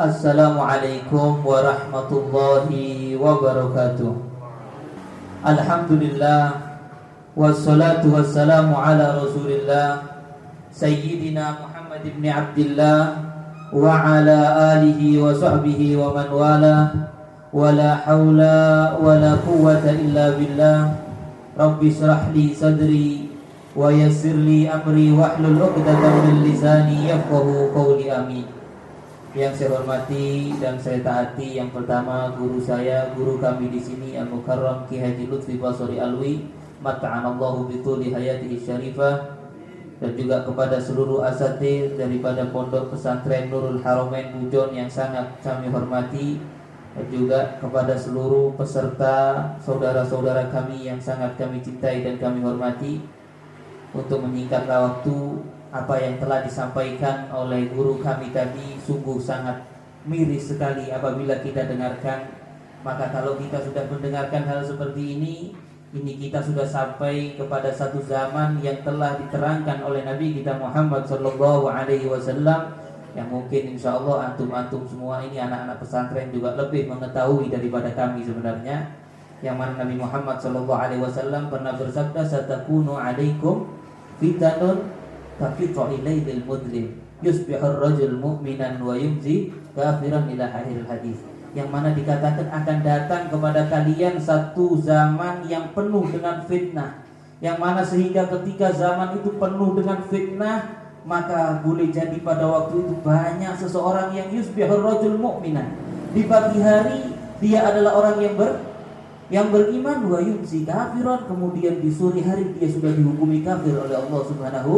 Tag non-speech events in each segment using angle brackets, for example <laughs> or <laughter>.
السلام عليكم ورحمة الله وبركاته. الحمد لله والصلاة والسلام على رسول الله سيدنا محمد بن عبد الله وعلى آله وصحبه ومن والاه. ولا حول ولا قوة إلا بالله. رب اشرح لي صدري ويسر لي أمري واحلل عقدة من لساني يفقه قولي آمين. Yang saya hormati dan saya taati yang pertama guru saya, guru kami di sini Al Mukarram Ki Haji Lutfi Basori Alwi, mata'anallahu bituli hayatihi syarifah dan juga kepada seluruh asatid daripada Pondok Pesantren Nurul Haramain Bujon yang sangat kami hormati dan juga kepada seluruh peserta saudara-saudara kami yang sangat kami cintai dan kami hormati untuk menyingkatlah waktu apa yang telah disampaikan oleh guru kami tadi sungguh sangat miris sekali apabila kita dengarkan. Maka kalau kita sudah mendengarkan hal seperti ini ini kita sudah sampai kepada satu zaman yang telah diterangkan oleh Nabi kita Muhammad Sallallahu Alaihi Wasallam. Yang mungkin insya Allah antum-antum semua ini anak-anak pesantren juga lebih mengetahui daripada kami sebenarnya. Yang mana Nabi Muhammad Sallallahu Alaihi Wasallam pernah bersabda satakunu alaikum fitanun tapi ilailil mudlim yusbihur rajul mu'minan wa yumzi kafiran ila akhir hadis yang mana dikatakan akan datang kepada kalian satu zaman yang penuh dengan fitnah. Yang mana sehingga ketika zaman itu penuh dengan fitnah maka boleh jadi pada waktu itu banyak seseorang yang yusbihur rajul mu'minan. Di pagi hari dia adalah orang yang ber yang beriman wa yumzi kafiran. Kemudian di sore hari dia sudah dihukumi kafir oleh Allah Subhanahu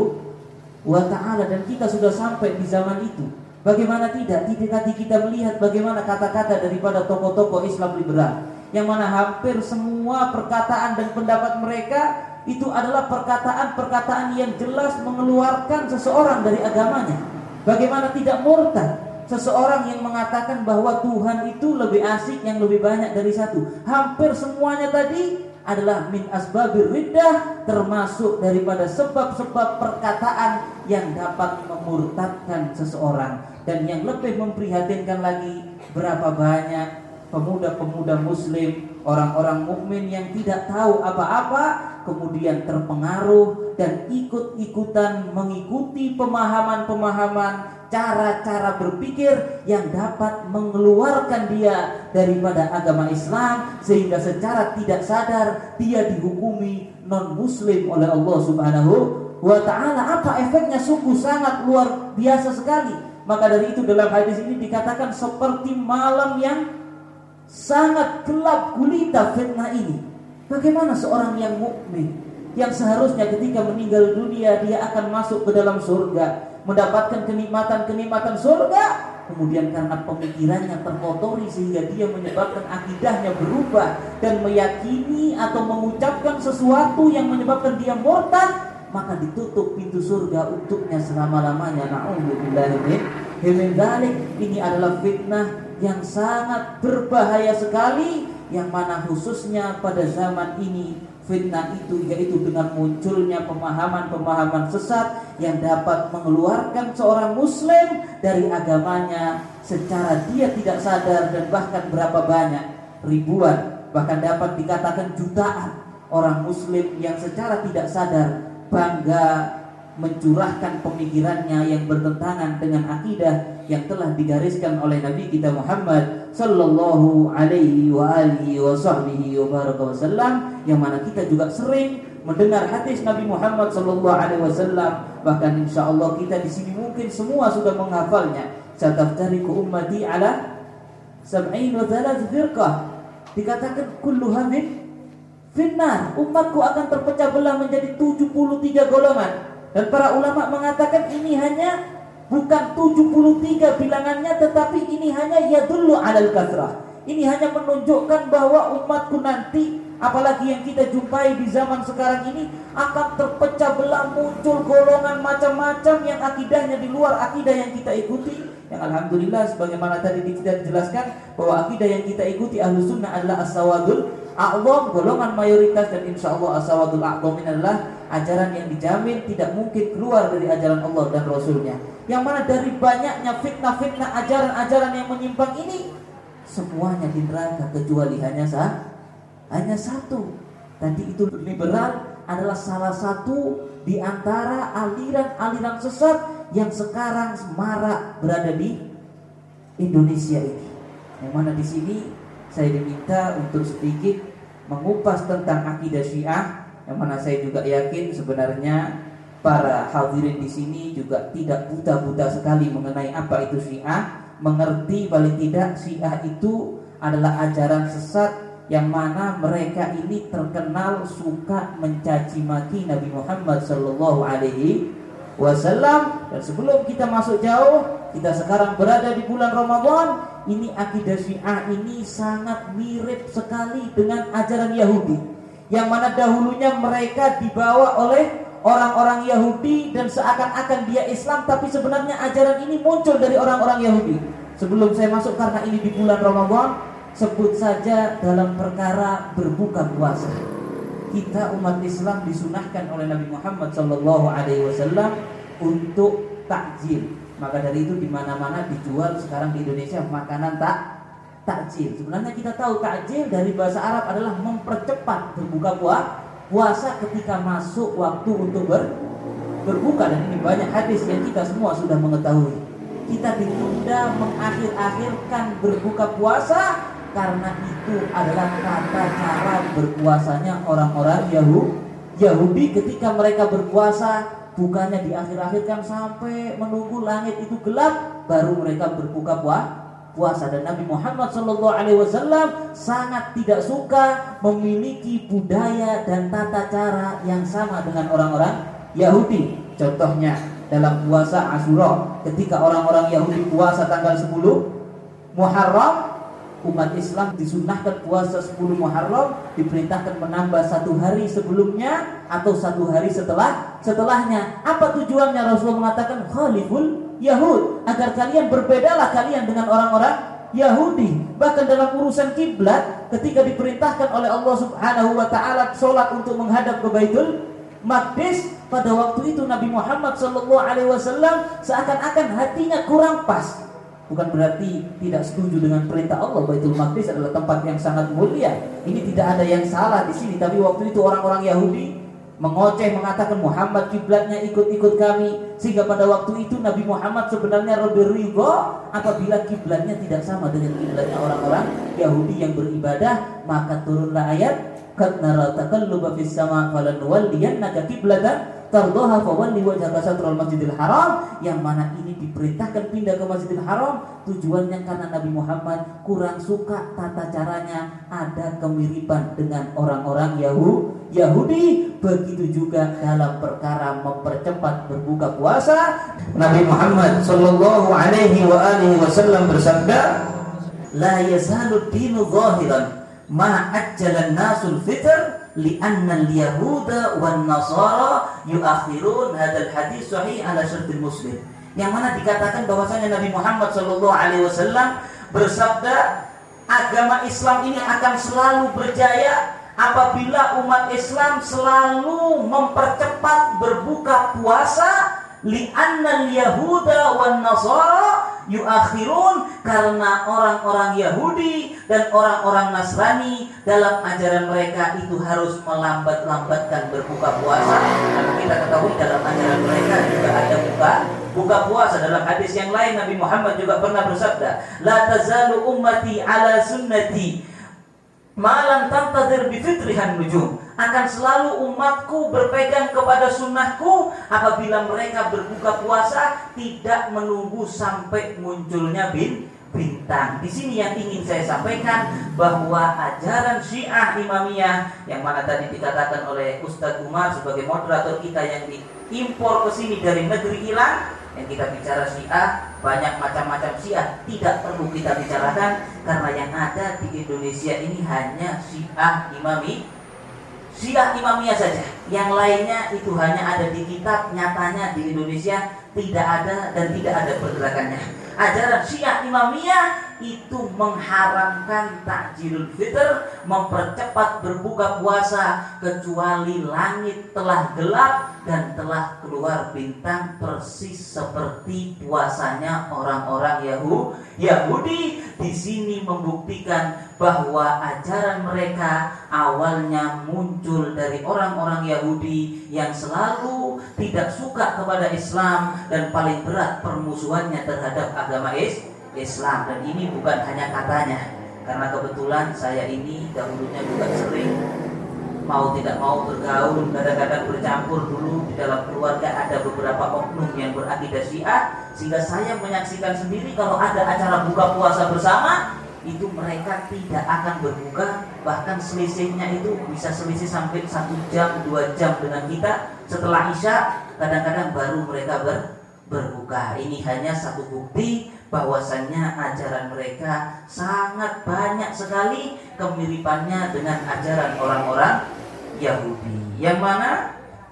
wa ta'ala dan kita sudah sampai di zaman itu. Bagaimana tidak? Tidak kita melihat bagaimana kata-kata daripada tokoh-tokoh Islam liberal yang mana hampir semua perkataan dan pendapat mereka itu adalah perkataan-perkataan yang jelas mengeluarkan seseorang dari agamanya. Bagaimana tidak murtad? Seseorang yang mengatakan bahwa Tuhan itu lebih asik yang lebih banyak dari satu. Hampir semuanya tadi adalah min asbabir riddah termasuk daripada sebab-sebab perkataan yang dapat memurtadkan seseorang. Dan yang lebih memprihatinkan lagi berapa banyak pemuda-pemuda muslim orang-orang mukmin yang tidak tahu apa-apa kemudian terpengaruh dan ikut-ikutan mengikuti pemahaman-pemahaman cara-cara berpikir yang dapat mengeluarkan dia daripada agama Islam sehingga secara tidak sadar dia dihukumi non muslim oleh Allah Subhanahu wa taala. Apa efeknya? Sungguh sangat luar biasa sekali. Maka dari itu dalam hadis ini dikatakan seperti malam yang sangat gelap gulita fitnah ini. Bagaimana seorang yang mukmin yang seharusnya ketika meninggal dunia dia akan masuk ke dalam surga mendapatkan kenikmatan-kenikmatan surga. Kemudian karena pemikirannya terkotori sehingga dia menyebabkan akidahnya berubah dan meyakini atau mengucapkan sesuatu yang menyebabkan dia murtad maka ditutup pintu surga untuknya selama-lamanya. Na'udzubillahi min ini adalah fitnah yang sangat berbahaya sekali yang mana khususnya pada zaman ini fitnah itu yaitu dengan munculnya pemahaman-pemahaman sesat yang dapat mengeluarkan seorang muslim dari agamanya secara dia tidak sadar dan bahkan berapa banyak ribuan bahkan dapat dikatakan jutaan orang muslim yang secara tidak sadar bangga mencurahkan pemikirannya yang bertentangan dengan akidah yang telah digariskan oleh Nabi kita Muhammad sallallahu alaihi wa alihi wa sahbihi wa baraka wasallam yang mana kita juga sering mendengar hadis Nabi Muhammad sallallahu alaihi wasallam bahkan insyaallah kita di sini mungkin semua sudah menghafalnya. Sataftariku ummati ala sab'in wa thalath firqah. Dikatakan kullu hadin finnar. Umatku akan terpecah belah menjadi 73 golongan dan para ulama mengatakan ini hanya bukan 73 bilangannya tetapi ini hanya ya dulu alal kasrah. Ini hanya menunjukkan bahwa umatku nanti apalagi yang kita jumpai di zaman sekarang ini akan terpecah belah muncul golongan macam-macam yang akidahnya di luar akidah yang kita ikuti yang alhamdulillah sebagaimana tadi kita dijelaskan bahwa akidah yang kita ikuti ahlu sunnah adalah as-sawadul a'zam golongan mayoritas dan insya Allah as-sawadul a'zam adalah ajaran yang dijamin tidak mungkin keluar dari ajaran Allah dan Rasulnya. Yang mana dari banyaknya fitnah-fitnah ajaran-ajaran yang menyimpang ini semuanya di neraka kecuali hanya sah, hanya satu. Tadi itu liberal adalah salah satu di antara aliran-aliran sesat yang sekarang marak berada di Indonesia ini. Yang mana di sini saya diminta untuk sedikit mengupas tentang akidah Syiah yang mana saya juga yakin sebenarnya para hadirin di sini juga tidak buta-buta sekali mengenai apa itu Syiah, mengerti paling tidak Syiah itu adalah ajaran sesat yang mana mereka ini terkenal suka mencaci maki Nabi Muhammad Sallallahu Alaihi Wasallam. Dan sebelum kita masuk jauh kita sekarang berada di bulan Ramadan ini akidah Syiah ini sangat mirip sekali dengan ajaran Yahudi. Yang mana dahulunya mereka dibawa oleh orang-orang Yahudi dan seakan-akan dia Islam tapi sebenarnya ajaran ini muncul dari orang-orang Yahudi. Sebelum saya masuk karena ini di bulan Ramadan sebut saja dalam perkara berbuka puasa. Kita umat Islam disunahkan oleh Nabi Muhammad Sallallahu Alaihi Wasallam untuk takjil maka dari itu di mana-mana dijual sekarang di Indonesia makanan tak takjil. Sebenarnya kita tahu takjil dari bahasa Arab adalah mempercepat berbuka puasa puasa ketika masuk waktu untuk ber, berbuka dan ini banyak hadis yang kita semua sudah mengetahui. Kita ditunda mengakhir-akhirkan berbuka puasa karena itu adalah tata cara berpuasanya orang-orang Yahudi. Yahudi ketika mereka berpuasa bukannya di akhir-akhir kan sampai menunggu langit itu gelap baru mereka berbuka puasa dan Nabi Muhammad Shallallahu Alaihi Wasallam sangat tidak suka memiliki budaya dan tata cara yang sama dengan orang-orang Yahudi. Contohnya dalam puasa Ashura ketika orang-orang Yahudi puasa tanggal 10 Muharram umat Islam disunahkan puasa 10 Muharram diperintahkan menambah satu hari sebelumnya atau satu hari setelah setelahnya. Apa tujuannya? Rasulullah mengatakan khaliful Yahud. Agar kalian berbedalah kalian dengan orang-orang Yahudi. Bahkan dalam urusan kiblat ketika diperintahkan oleh Allah Subhanahu wa taala salat untuk menghadap ke Baitul Maqdis pada waktu itu Nabi Muhammad sallallahu alaihi wasallam seakan-akan hatinya kurang pas Bukan berarti tidak setuju dengan perintah Allah Baitul Maqdis adalah tempat yang sangat mulia. Ini tidak ada yang salah di sini. Tapi waktu itu orang-orang Yahudi mengoceh mengatakan Muhammad kiblatnya ikut-ikut kami sehingga pada waktu itu Nabi Muhammad sebenarnya lebih ridho apabila kiblatnya tidak sama dengan kiblatnya orang-orang Yahudi yang beribadah maka turunlah ayat kad nara taqalluba fis sama falanuwalliyannaka kiblatan tardoha fawalli wajhaka satrul masjidil haram yang mana ini diperintahkan pindah ke masjidil haram tujuannya karena Nabi Muhammad kurang suka tata caranya ada kemiripan dengan orang-orang Yahudi Yahudi. Begitu juga dalam perkara mempercepat berbuka puasa Nabi Muhammad sallallahu alaihi wa alihi wasallam bersabda la yazalu dinu zahiran ma ajjalan nasul fitr li'anna al-yahuda wan nasara yuakhirun hadal hadis sahih ala syartil muslim. Yang mana dikatakan bahwasanya Nabi Muhammad sallallahu alaihi wasallam bersabda agama Islam ini akan selalu berjaya apabila umat Islam selalu mempercepat berbuka puasa. Li'anna al-yahuda wan nasara yuakhirun karena orang-orang Yahudi dan orang-orang Nasrani dalam ajaran mereka itu harus melambat-lambatkan berbuka puasa. Dan kita ketahui dalam ajaran mereka juga ada buka buka puasa dalam hadis yang lain Nabi Muhammad juga pernah bersabda, "La tazalu ummati ala sunnati malam tantadir bifitrihan nujum." akan selalu umatku berpegang kepada sunnahku apabila mereka berbuka puasa tidak menunggu sampai munculnya bin bintang. Di sini yang ingin saya sampaikan bahwa ajaran Syiah Imamiyah yang mana tadi dikatakan oleh Ustadz Umar sebagai moderator kita yang diimpor ke sini dari negeri hilang yang kita bicara Syiah banyak macam-macam Syiah tidak perlu kita bicarakan karena yang ada di Indonesia ini hanya Syiah Imami Syiah Imamiyah saja. Yang lainnya itu hanya ada di kitab, nyatanya di Indonesia tidak ada dan tidak ada pergerakannya. Ajaran Syiah Imamiyah itu mengharamkan takjilul fitr, mempercepat berbuka puasa kecuali langit telah gelap dan telah keluar bintang persis seperti puasanya orang-orang Yahudi. Di sini membuktikan bahwa ajaran mereka awalnya muncul dari orang-orang Yahudi yang selalu tidak suka kepada Islam dan paling berat permusuhannya terhadap agama Islam. Dan ini bukan hanya katanya karena kebetulan saya ini dahulunya juga sering mau tidak mau bergaul kadang-kadang bercampur dulu di dalam keluarga ada beberapa oknum yang berakidah syiah sehingga saya menyaksikan sendiri kalau ada acara buka puasa bersama itu mereka tidak akan berbuka bahkan selisihnya itu bisa selisih sampai satu jam dua jam dengan kita. Setelah isya kadang-kadang baru mereka ber, berbuka. Ini hanya satu bukti bahwasannya ajaran mereka sangat banyak sekali kemiripannya dengan ajaran orang-orang Yahudi. Yang mana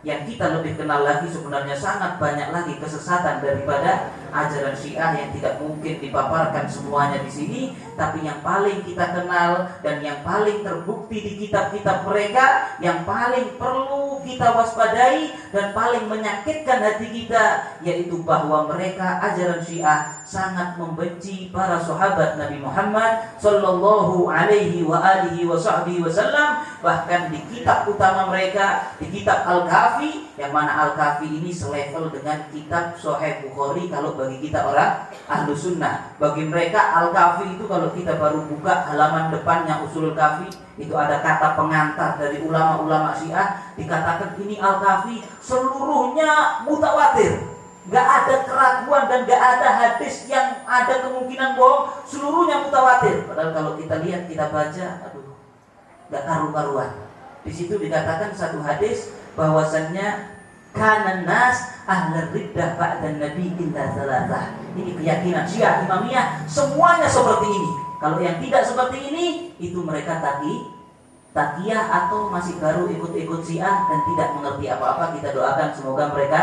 yang kita lebih kenal lagi sebenarnya sangat banyak lagi kesesatan daripada ajaran Syiah yang tidak mungkin dipaparkan semuanya di sini, tapi yang paling kita kenal dan yang paling terbukti di kitab-kitab mereka, yang paling perlu kita waspadai dan paling menyakitkan hati kita yaitu bahwa mereka ajaran Syiah sangat membenci para sahabat Nabi Muhammad sallallahu alaihi wa alihi wasallam bahkan di kitab utama mereka di kitab Al-Kafi yang mana Al-Kafi ini selevel dengan kitab Sahih Bukhari kalau bagi kita orang ahlu sunnah. Bagi mereka Al-Kafi itu kalau kita baru buka halaman depannya usul kafi itu ada kata pengantar dari ulama-ulama Syiah dikatakan ini Al-Kafi seluruhnya mutawatir Gak ada keraguan dan gak ada hadis yang ada kemungkinan bohong. Seluruhnya mutawatir. Padahal kalau kita lihat, kita baca, aduh, gak karu-karuan. Di situ dikatakan satu hadis bahwasannya kanan nas ahli riddah ba'da nabi illa salatah. Ini keyakinan Syiah Imamiyah semuanya seperti ini. Kalau yang tidak seperti ini itu mereka taki takiyah atau masih baru ikut-ikut Syiah dan tidak mengerti apa-apa. Kita doakan semoga mereka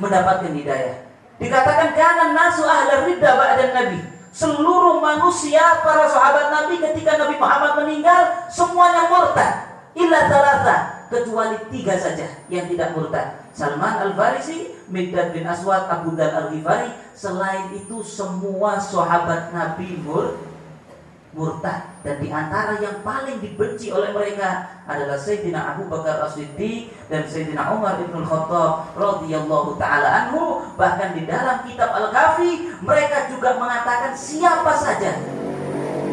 mendapatkan hidayah. Dikatakan karena nasu ahli ridha ba'dan nabi. Seluruh manusia para sahabat Nabi ketika Nabi Muhammad meninggal semuanya murtad. Illa salasa kecuali tiga saja yang tidak murtad. Salman Al-Farisi, Mikdad bin Aswad, Abu Dhar Al-Ghifari. Selain itu semua sahabat Nabi murtad murtad. Dan di antara yang paling dibenci oleh mereka adalah Sayyidina Abu Bakar As-Siddiq dan Sayyidina Umar Ibn Khattab radhiyallahu taala anhu. Bahkan di dalam kitab Al-Kafi mereka juga mengatakan siapa saja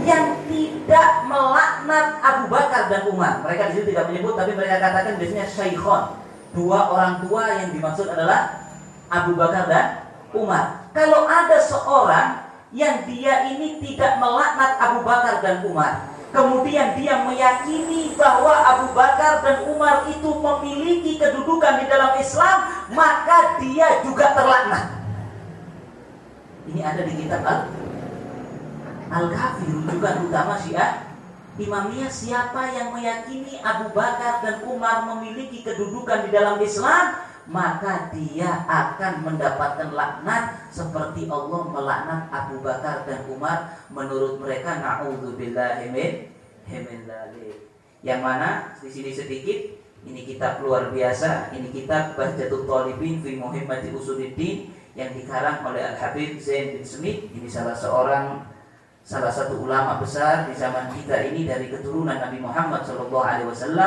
yang tidak melaknat Abu Bakar dan Umar. Mereka di situ tidak menyebut tapi mereka katakan biasanya syaikhon dua orang tua yang dimaksud adalah Abu Bakar dan Umar. Kalau ada seorang yang dia ini tidak melaknat Abu Bakar dan Umar. Kemudian dia meyakini bahwa Abu Bakar dan Umar itu memiliki kedudukan di dalam Islam, maka dia juga terlaknat. Ini ada di kitab Al Al-Kafir rujukan utama Syiah Imamiyah siapa yang meyakini Abu Bakar dan Umar memiliki kedudukan di dalam Islam maka dia akan mendapatkan laknat seperti Allah melaknat Abu Bakar dan Umar menurut mereka naudzubillah Yang mana? Di sini sedikit. Ini kitab luar biasa, ini kitab Bahjatul Talibin fi Muhammad Usuluddin yang dikarang oleh Al Habib Zain bin Smith. Ini salah seorang salah satu ulama besar di zaman kita ini dari keturunan Nabi Muhammad SAW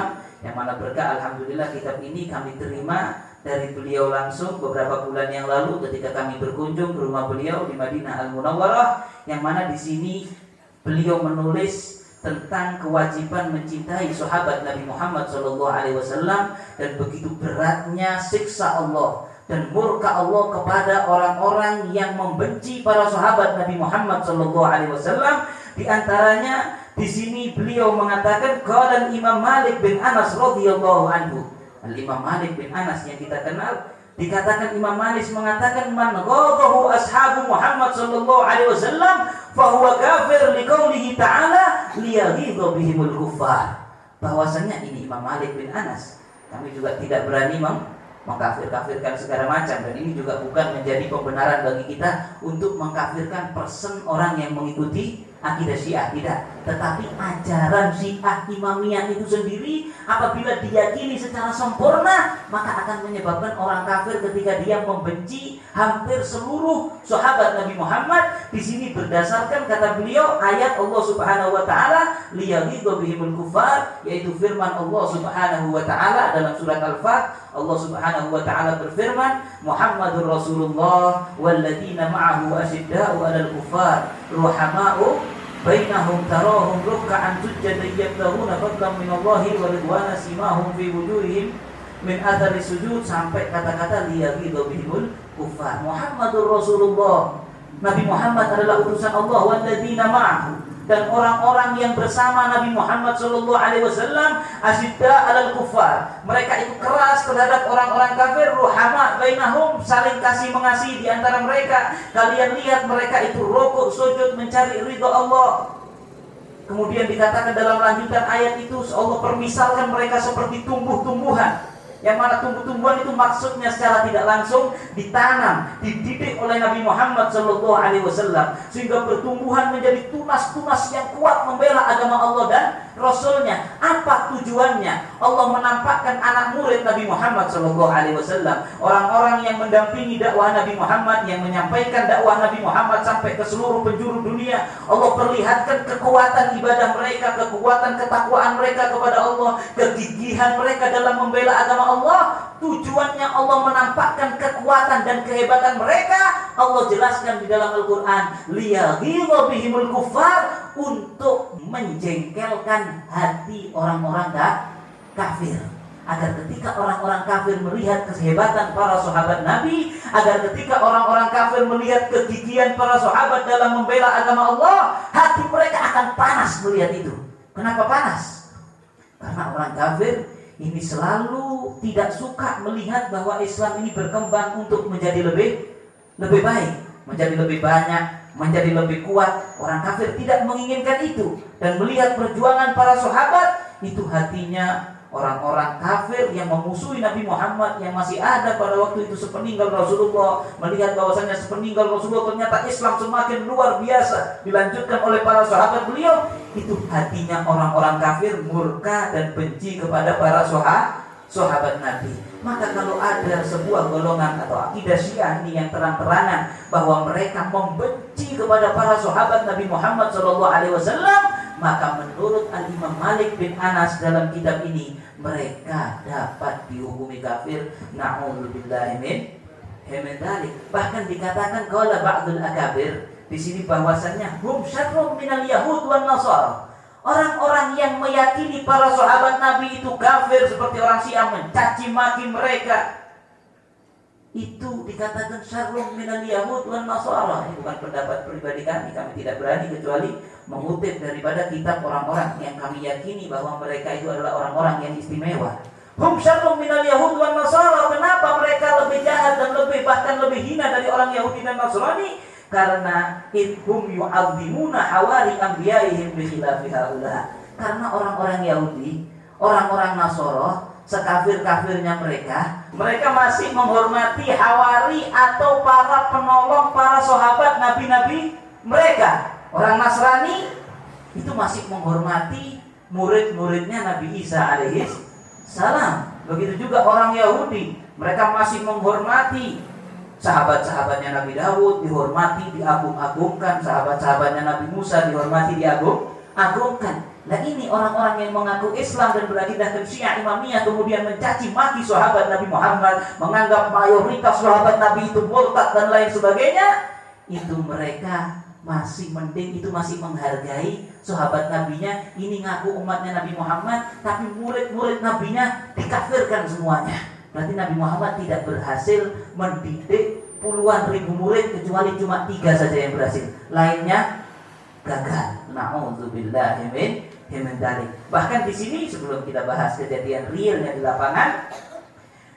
yang mana berkah Alhamdulillah kitab ini kami terima dari beliau langsung beberapa bulan yang lalu ketika kami berkunjung ke rumah beliau di Madinah Al Munawwarah yang mana di sini beliau menulis tentang kewajiban mencintai sahabat Nabi Muhammad SAW dan begitu beratnya siksa Allah dan murka Allah kepada orang-orang yang membenci para sahabat Nabi Muhammad SAW di antaranya di sini beliau mengatakan kalau Imam Malik bin Anas radhiyallahu anhu Al-Imam Malik bin Anas yang kita kenal dikatakan Imam Malik mengatakan man ghadahu ashabu Muhammad sallallahu alaihi wasallam fa huwa kafir liqaulihi ta'ala liyaghidha bihimul kuffar. Bahwasanya ini Imam Malik bin Anas. Kami juga tidak berani meng mengkafir-kafirkan segala macam. Dan ini juga bukan menjadi pembenaran bagi kita untuk mengkafirkan person orang yang mengikuti akidah Syiah. Tidak, tetapi ajaran Syiah Imamiyah itu sendiri apabila diyakini secara sempurna maka akan menyebabkan orang kafir ketika dia membenci hampir seluruh sahabat Nabi Muhammad. Di sini berdasarkan kata beliau ayat Allah Subhanahu wa taala liyaghidhu bihimul kufar yaitu firman Allah Subhanahu wa taala dalam surat Al-Fat. Allah Subhanahu wa taala berfirman Muhammadur Rasulullah walladzina ma'ahu asyidda'u 'alal kufar ruhama'u bainahum tarahum ruk'an sujjadan yabtahuna fadlan min Allah wa ridwana simahum fi wujuhihim min athari sujud sampai kata-kata liyaghidhu bihimul kufar. Muhammadur Rasulullah. Nabi Muhammad adalah utusan Allah walladzina ma'ahu dan orang-orang yang bersama Nabi Muhammad Shallallahu Alaihi Wasallam asyidda alal kufar. Mereka itu keras terhadap orang-orang kafir ruhama bainahum saling kasih mengasihi di antara mereka. Kalian lihat mereka itu rokok sujud mencari ridho Allah. Kemudian dikatakan dalam lanjutan ayat itu Allah permisalkan mereka seperti tumbuh-tumbuhan yang mana tumbuh-tumbuhan itu maksudnya secara tidak langsung ditanam, dididik oleh Nabi Muhammad Shallallahu Alaihi Wasallam sehingga pertumbuhan menjadi tunas-tunas yang kuat membela agama Allah dan Rasulnya. Apa tujuannya? Allah menampakkan anak murid Nabi Muhammad Shallallahu Alaihi Wasallam, orang-orang yang mendampingi dakwah Nabi Muhammad, yang menyampaikan dakwah Nabi Muhammad sampai ke seluruh penjuru dunia. Allah perlihatkan kekuatan ibadah mereka, kekuatan ketakwaan mereka kepada Allah, kegigihan mereka dalam membela agama Allah tujuannya Allah menampakkan kekuatan dan kehebatan mereka Allah jelaskan di dalam Al-Quran bihimul kufar untuk menjengkelkan hati orang-orang kafir agar ketika orang-orang kafir melihat kehebatan para sahabat Nabi, agar ketika orang-orang kafir melihat kegigihan para sahabat dalam membela agama Allah, hati mereka akan panas melihat itu. Kenapa panas? Karena orang kafir ini selalu tidak suka melihat bahwa Islam ini berkembang untuk menjadi lebih lebih baik, menjadi lebih banyak, menjadi lebih kuat. Orang kafir tidak menginginkan itu. Dan melihat perjuangan para sahabat itu hatinya orang-orang kafir yang memusuhi Nabi Muhammad yang masih ada pada waktu itu sepeninggal Rasulullah. Melihat bahwasanya sepeninggal Rasulullah ternyata Islam semakin luar biasa dilanjutkan oleh para sahabat beliau. Itu hatinya orang-orang kafir murka dan benci kepada para sahabat sahabat Nabi maka kalau ada sebuah golongan atau akidah Syiah ini yang terang-terangan bahwa mereka membenci kepada para sahabat Nabi Muhammad SAW maka menurut Al Imam Malik bin Anas dalam kitab ini mereka dapat dihukumi kafir. Naudzubillahi min bahkan dikatakan qala ba'dul akabir di sini bahwasannya hum syarrum minal yahud wan nasara orang-orang yang meyakini para sahabat Nabi itu kafir seperti orang Syiah mencaci maki mereka. Itu dikatakan syarrum minal yahud wan nasara. Ini bukan pendapat pribadi kami. Kami tidak berani kecuali mengutip daripada kitab orang-orang yang kami yakini bahwa mereka itu adalah orang-orang yang istimewa. Hum syarrum minal yahud wan nasara. Kenapa mereka lebih jahat dan lebih bahkan lebih hina dari orang Yahudi dan Nasrani karena idhum yu'azzimuna hawari anbiya'ihim bi khilafi karena orang-orang Yahudi orang-orang Nasoro sekafir-kafirnya mereka, mereka masih menghormati hawari atau para penolong para sahabat nabi-nabi mereka. Orang Nasrani itu masih menghormati murid-muridnya Nabi Isa alaihis salam. Begitu juga orang Yahudi, mereka masih menghormati sahabat-sahabatnya Nabi Dawud dihormati, diagung-agungkan, sahabat-sahabatnya Nabi Musa dihormati, diagung-agungkan. Nah ini orang-orang yang mengaku Islam dan berakidah Syiah Imamiyah kemudian mencaci maki sahabat Nabi Muhammad, menganggap mayoritas sahabat Nabi itu murtad dan lain sebagainya, itu mereka masih mending itu masih menghargai sahabat nabinya. Ini ngaku umatnya Nabi Muhammad tapi murid-murid nabinya dikafirkan semuanya berarti Nabi Muhammad tidak berhasil mendidik puluhan ribu murid kecuali cuma tiga saja yang berhasil. Lainnya gagal. Na'udzubillah min Bahkan di sini sebelum kita bahas kejadian realnya di lapangan,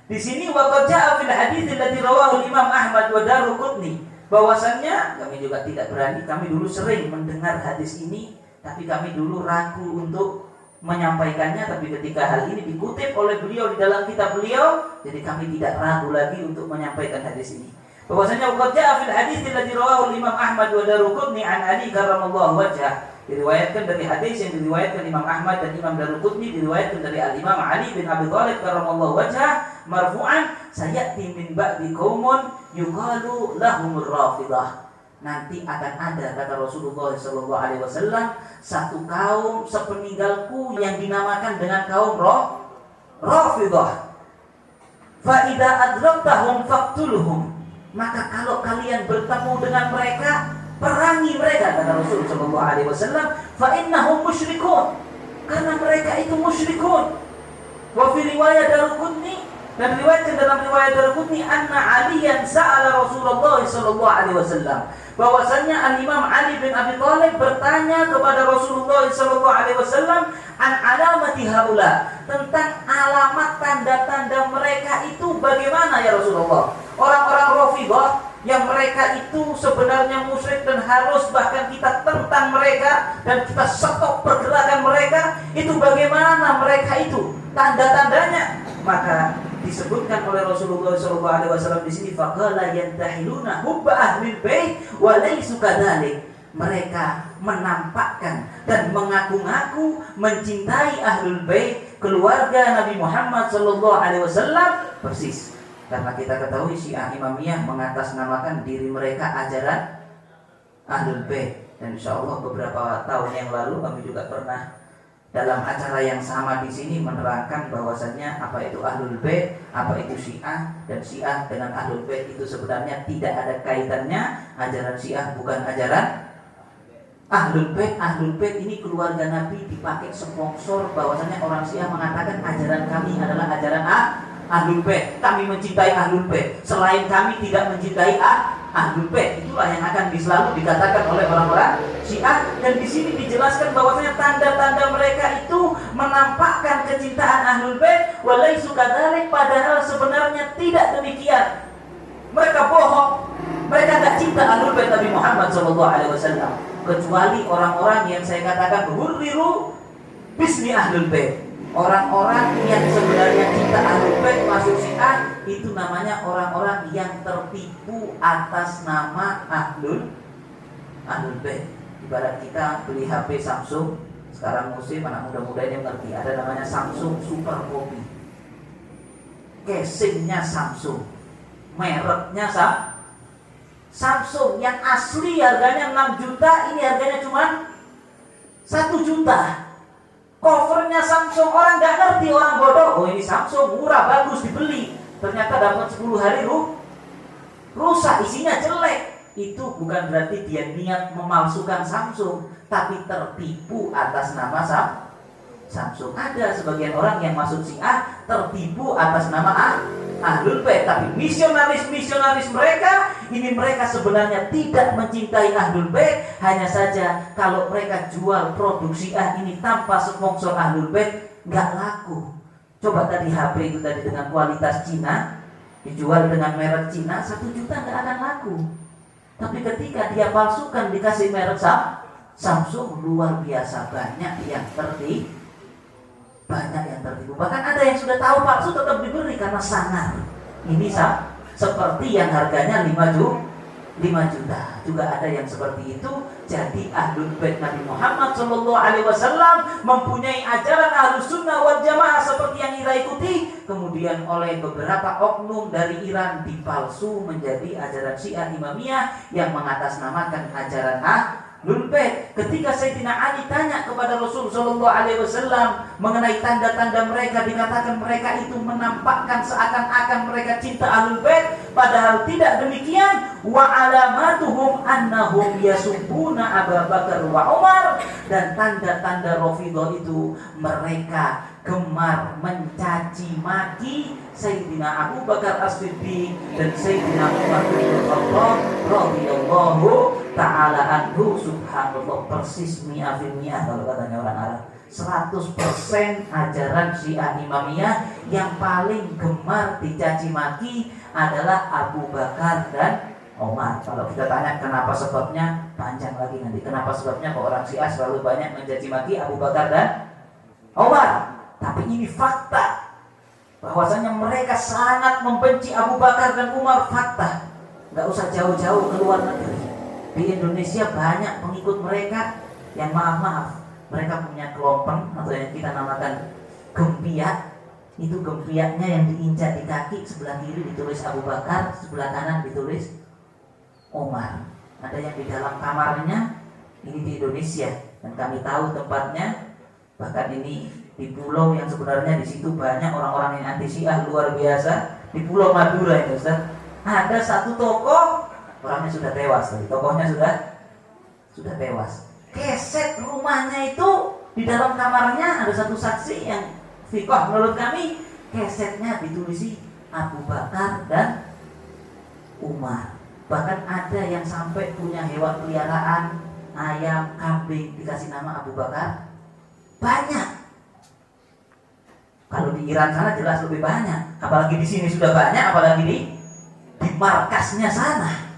di sini waktu ja'a fil hadits alladhi rawahu Imam Ahmad wa Daruqutni bahwasannya kami juga tidak berani, kami dulu sering mendengar hadis ini, tapi kami dulu ragu untuk menyampaikannya tapi ketika hal ini dikutip oleh beliau di dalam kitab beliau jadi kami tidak ragu lagi untuk menyampaikan hadis ini. Bahwasanya qad jaa fil hadis alladhi rawahu Imam Ahmad wa Daruqutni an Ali karramallahu wajhah diriwayatkan dari hadis yang diriwayatkan Imam Ahmad dan Imam Daruqutni diriwayatkan dari Al Imam Ali bin Abi Thalib karramallahu wajhah marfu'an sayati min ba'di qaumun yuqalu lahumur rafidah nanti akan ada kata Rasulullah Shallallahu Alaihi Wasallam satu kaum sepeninggalku yang dinamakan dengan kaum roh Rafidah. Faida adraktahum faktuluhum. Maka kalau kalian bertemu dengan mereka, perangi mereka kata Rasul Shallallahu Alaihi Wasallam. Fa innahum musyrikun. Karena mereka itu musyrikun. Wa fi riwayat Daruqutni dan riwayat dalam riwayat Daruqutni anna Aliyan sa'ala Rasulullah sallallahu alaihi wasallam. Bahwasanya Al Imam Ali bin Abi Thalib bertanya kepada Rasulullah sallallahu alaihi wasallam an alamati haula tentang alamat tanda-tanda mereka itu bagaimana ya Rasulullah? Orang-orang Rafidhah yang mereka itu sebenarnya musyrik dan harus bahkan kita tentang mereka dan kita stop pergerakan mereka itu bagaimana mereka itu? Tanda-tandanya maka disebutkan oleh Rasulullah SAW di sini faqala yantahiluna hubba ahli bait wa laysu kadzalik. Mereka menampakkan dan mengaku-ngaku mencintai ahlul bait keluarga Nabi Muhammad sallallahu alaihi wasallam. Persis. Karena kita ketahui Syiah Imamiyah mengatasnamakan diri mereka ajaran ahlul bait. Dan insya Allah beberapa tahun yang lalu kami juga pernah dalam acara yang sama di sini menerangkan bahwasannya apa itu ahlul bait, apa itu syiah dan syiah dengan ahlul bait itu sebenarnya tidak ada kaitannya. Ajaran syiah bukan ajaran ahlul bait. Ahlul bait ini keluarga Nabi dipakai sponsor bahwasannya orang syiah mengatakan ajaran kami adalah ajaran ah, ahlul bait. Kami mencintai ahlul bait. Selain kami tidak mencintai ah, ahlul bait. Itulah yang akan selalu dikatakan oleh orang-orang Syiah. Dan di sini dijelaskan bahwasanya tanda-tanda mereka itu menampakkan kecintaan ahlul bait. Walai sukadalik padahal sebenarnya tidak demikian. Mereka bohong. Mereka tidak cinta ahlul bait Nabi Muhammad SAW kecuali orang-orang yang saya katakan hurriru bismi ahlul bait Orang-orang yang sebenarnya cinta ahlul bait masuk syiah itu namanya orang-orang yang tertipu atas nama ahlul ahlul bait. Ibarat kita beli HP Samsung, sekarang musim anak muda-muda yang ngerti ada namanya Samsung Super Copy. Casingnya Samsung, mereknya Sam Samsung yang asli harganya 6 juta, ini harganya cuma 1 juta covernya Samsung orang nggak ngerti orang bodoh. Oh ini Samsung murah bagus dibeli. Ternyata dapat 10 hari ruh rusak isinya jelek. Itu bukan berarti dia niat memalsukan Samsung tapi tertipu atas nama Samsung Samsung. Ada sebagian orang yang masuk A tertipu atas nama A. Ahlul Bait, tapi misionaris-misionaris mereka ini mereka sebenarnya tidak mencintai Ahlul Bait, hanya saja kalau mereka jual produksi A ini tanpa sponsor Ahlul Bait nggak laku. Coba tadi HP itu tadi dengan kualitas Cina dijual dengan merek Cina satu juta nggak akan laku. Tapi ketika dia palsukan dikasih merek Samsung luar biasa banyak yang tertipu banyak yang tertipu. Bahkan ada yang sudah tahu palsu tetap diberi karena sangar. Ini sah, seperti yang harganya 5 juta. 5 juta juga ada yang seperti itu jadi ahlul bait Nabi Muhammad Shallallahu Alaihi Wasallam mempunyai ajaran ahlus sunnah wal jamaah seperti yang kita ikuti kemudian oleh beberapa oknum dari Iran dipalsu menjadi ajaran Syiah Imamiyah yang mengatasnamakan ajaran ah Lulbet ketika Sayyidina Ali tanya kepada Rasul Shallallahu Alaihi Wasallam mengenai tanda-tanda mereka dikatakan mereka itu menampakkan seakan-akan mereka cinta. Ahlul Bait padahal tidak demikian. Wa alamatuhum annahum yasubuna Abu Bakar wa Umar. Dan tanda-tanda Rafidhah itu mereka gemar mencaci maki Sayyidina Abu Bakar As-Siddiq dan Sayyidina Umar bin Khattab radhiyallahu taala anhu. Subhanallah persis mi'ah mi'ah kalau katanya orang Arab. 100% ajaran Syiah Imamiyah yang paling gemar dicaci maki adalah Abu Bakar dan Umar. Kalau kita tanya kenapa sebabnya panjang lagi nanti. Kenapa sebabnya kok orang Syiah selalu banyak mencaci maki Abu Bakar dan Umar. Tapi ini fakta bahwasanya mereka sangat membenci Abu Bakar dan Umar fakta. Nggak usah jauh-jauh ke luar negeri. Di Indonesia banyak pengikut mereka yang maaf-maaf mereka punya kelompok atau yang kita namakan gempiak itu gempiaknya yang diinjak di kaki sebelah kiri ditulis Abu Bakar sebelah kanan ditulis Umar ada yang di dalam kamarnya ini di Indonesia. Dan kami tahu tempatnya bahkan ini di pulau yang sebenarnya di situ banyak orang-orang yang anti Syiah luar biasa. Di Pulau Madura itu Ustaz. Ada satu tokoh orangnya sudah tewas tadi tokohnya sudah sudah tewas. Keset rumahnya itu di dalam kamarnya ada satu saksi yang fikoh menurut kami kesetnya ditulisi Abu Bakar dan Umar. Bahkan ada yang sampai punya hewan peliharaan ayam, kambing dikasih nama Abu Bakar banyak. Kalau di Iran sana jelas lebih banyak. Apalagi di sini sudah banyak apalagi di di markasnya sana.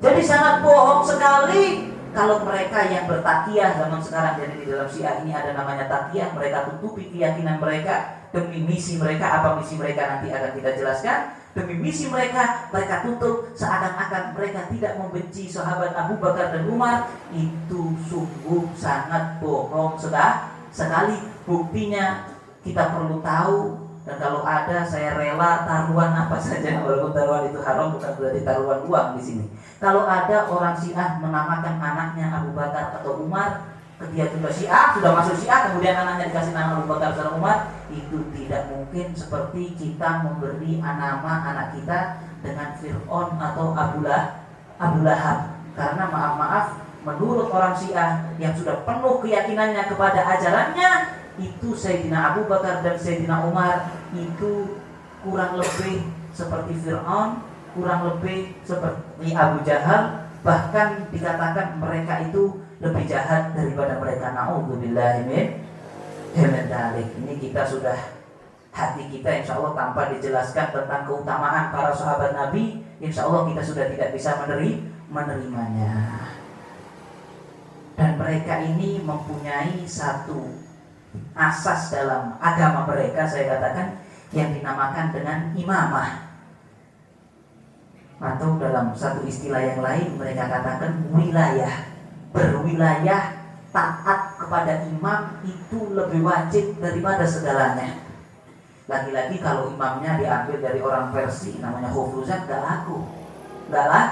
Jadi sangat bohong sekali kalau mereka yang bertakiyah zaman sekarang jadi di dalam Syiah ini ada namanya takiyah mereka tutupi keyakinan mereka demi misi mereka apa misi mereka nanti akan kita jelaskan. Demi misi mereka mereka tutup seakan-akan mereka tidak membenci sahabat Abu Bakar dan Umar. Itu sungguh sangat bohong. Sekali buktinya kita perlu tahu dan kalau ada saya rela taruhan apa saja. <laughs> Walaupun taruhan itu haram bukan berarti taruhan uang di sini. Kalau ada orang Syiah menamakan anaknya Abu Bakar atau Umar ketika juga Syiah sudah masuk Syiah kemudian anaknya dikasih nama Abu Bakar dan Umar itu tidak mungkin seperti kita memberi nama anak kita dengan Fir'aun atau Abu, lah, Abu Lahab. Karena maaf-maaf menurut orang Syiah yang sudah penuh keyakinannya kepada ajarannya itu Sayyidina Abu Bakar dan Sayyidina Umar itu kurang lebih seperti Fir'aun kurang lebih seperti Abu Jahal. Bahkan dikatakan mereka itu lebih jahat daripada mereka. Naudzubillah min Ini kita sudah hati kita insya Allah tanpa dijelaskan tentang keutamaan para sahabat Nabi, insya Allah kita sudah tidak bisa meneri, menerimanya. Dan mereka ini mempunyai satu asas dalam agama mereka, saya katakan yang dinamakan dengan imamah. Atau dalam satu istilah yang lain mereka katakan wilayah berwilayah taat kepada imam itu lebih wajib daripada segalanya. Lagi-lagi kalau imamnya diambil dari orang Persia namanya Hofruzan gak laku. Gak lah.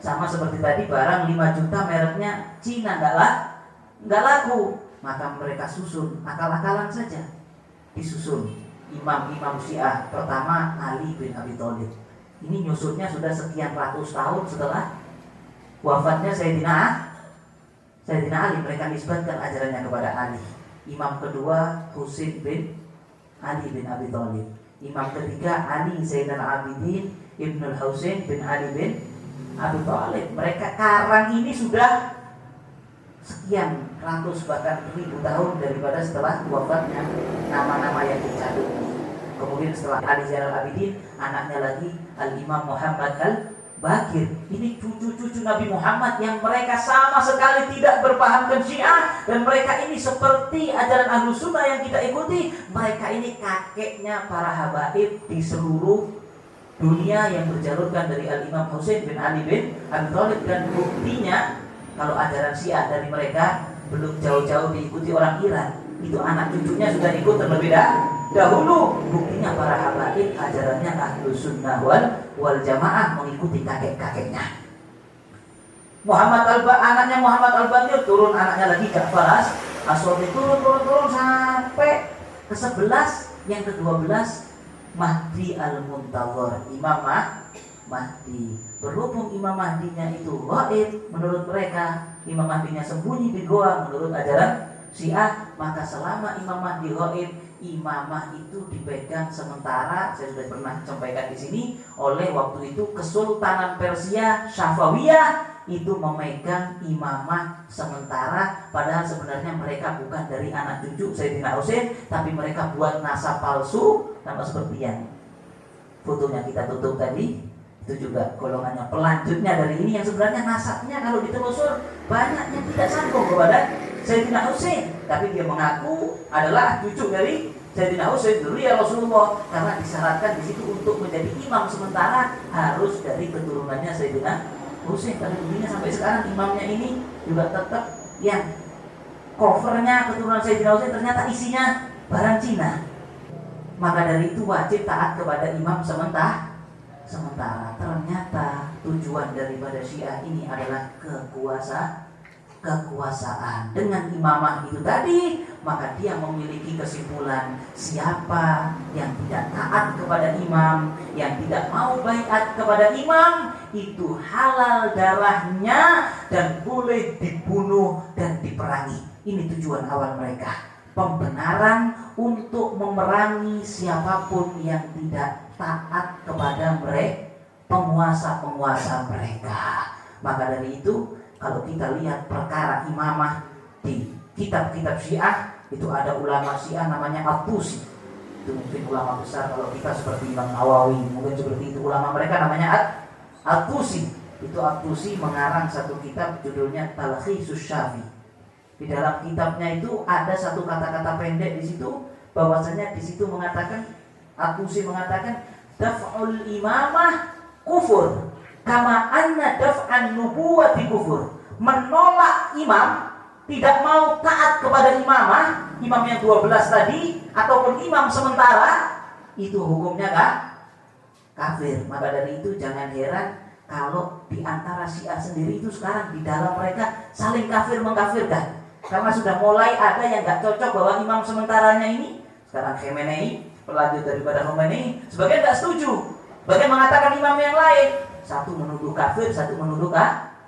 Sama seperti tadi barang 5 juta mereknya Cina gak lah. Gak laku. Maka mereka susun akal-akalan saja. Disusun imam-imam Syiah pertama Ali bin Abi Thalib. Ini nyusunnya sudah sekian ratus tahun setelah wafatnya Sayyidina Sayyidina Ali mereka nisbatkan ajarannya kepada Ali. Imam kedua Husain bin Ali bin Abi Thalib. Imam ketiga Ali Zainal Abidin Ibnu Husain bin Ali bin Abi Thalib. Mereka karang ini sudah sekian ratus bahkan ribu tahun daripada setelah wafatnya nama-nama yang dicatut. Kemudian setelah Ali Zainal Abidin, anaknya lagi Al Imam Muhammad Al Bakir ini cucu-cucu Nabi Muhammad yang mereka sama sekali tidak berpahamkan Syiah. Dan mereka ini seperti ajaran Ahlu Sunnah yang kita ikuti. Mereka ini kakeknya para habaib di seluruh dunia yang berjalurkan dari Al Imam Husain bin Ali bin Abi Thalib. Dan buktinya kalau ajaran Syiah dari mereka belum jauh-jauh diikuti orang Iran itu anak cucunya sudah ikut terlebih dahulu. Buktinya para habaib ajarannya ahlu sunnah wal, wal jamaah mengikuti kakek-kakeknya. Muhammad al anaknya Muhammad al turun anaknya lagi Ja'far As Aswabi turun turun turun sampai ke sebelas. Yang ke dua belas Mahdi al Muntawar Imam Mah, Mahdi berhubung Imam Mahdinya itu gaib menurut mereka Imam Mahdinya sembunyi di goa menurut ajaran Syiah maka selama Imam Mahdi gaib imamah itu dipegang sementara saya sudah pernah sampaikan di sini oleh waktu itu Kesultanan Persia Syafawiyah itu memegang imamah sementara padahal sebenarnya mereka bukan dari anak cucu Sayyidina Husain tapi mereka buat nasab palsu sama seperti yang fotonya kita tutup tadi itu juga golongannya pelanjutnya dari ini yang sebenarnya nasabnya kalau ditelusur banyak yang tidak sanggup kepada Sayyidina Husain, tapi dia mengaku adalah cucu dari Sayyidina Husain ya Rasulullah karena disyaratkan di situ untuk menjadi imam sementara harus dari keturunannya Sayyidina Husain. Tapi buktinya sampai sekarang imamnya ini juga tetap yang covernya keturunan Sayyidina Husain ternyata isinya barang Cina. Maka dari itu wajib taat kepada imam sementara sementara ternyata tujuan daripada Syiah ini adalah kekuasaan kekuasaan. Dengan imamah itu tadi maka dia memiliki kesimpulan siapa yang tidak taat kepada imam yang tidak mau baiat kepada imam itu halal darahnya dan boleh dibunuh dan diperangi. Ini tujuan awal mereka pembenaran untuk memerangi siapa pun yang tidak taat kepada mereka penguasa-penguasa mereka. Maka dari itu kalau kita lihat perkara imamah di kitab-kitab Syiah itu ada ulama Syiah namanya Atusi itu mungkin ulama besar kalau kita seperti Imam Nawawi mungkin seperti itu ulama mereka namanya At Atusi itu Atusi mengarang satu kitab judulnya Talkhisus Syafi di dalam kitabnya itu ada satu kata-kata pendek di situ bahwasanya di situ mengatakan Atusi mengatakan daf'ul imamah kufur Kama anna daf'an nubuwati kufur. Menolak imam, tidak mau taat kepada imamah, imam yang 12 tadi, ataupun imam sementara, itu hukumnya kan kafir. Maka dari itu jangan heran kalau di antara Syiah sendiri itu sekarang di dalam mereka saling kafir mengkafirkan. Karena sudah mulai ada yang gak cocok bahwa imam sementaranya ini sekarang Khamenei pelanjut daripada Khamenei sebagian gak setuju. Bagian mengatakan imam yang lain satu menuduh kafir, satu menuduh ka,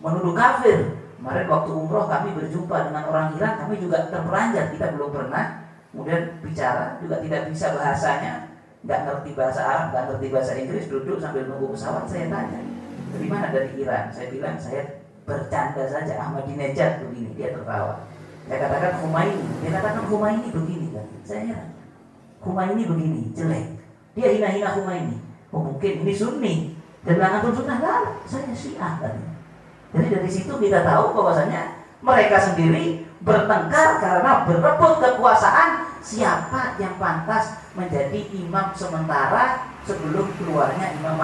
menuduh kafir. Kemarin waktu umroh kami berjumpa dengan orang Iran, kami juga terperanjat, kita belum pernah. Kemudian bicara juga tidak bisa bahasanya, nggak ngerti bahasa Arab, nggak ngerti bahasa Inggris, duduk sambil nunggu pesawat. Saya tanya, dari mana dari Iran? Saya bilang saya bercanda saja Ahmadinejad begini, dia tertawa. Saya katakan Humaini, dia katakan Humaini begini kan. Saya heran. Humaini begini, jelek. Dia hina-hina Humaini. Oh mungkin ini Sunni, dan antum sunnah lah, saya syiah tadi. Jadi dari situ kita tahu bahwasanya mereka sendiri bertengkar karena berebut kekuasaan siapa yang pantas menjadi imam sementara sebelum keluarnya Imam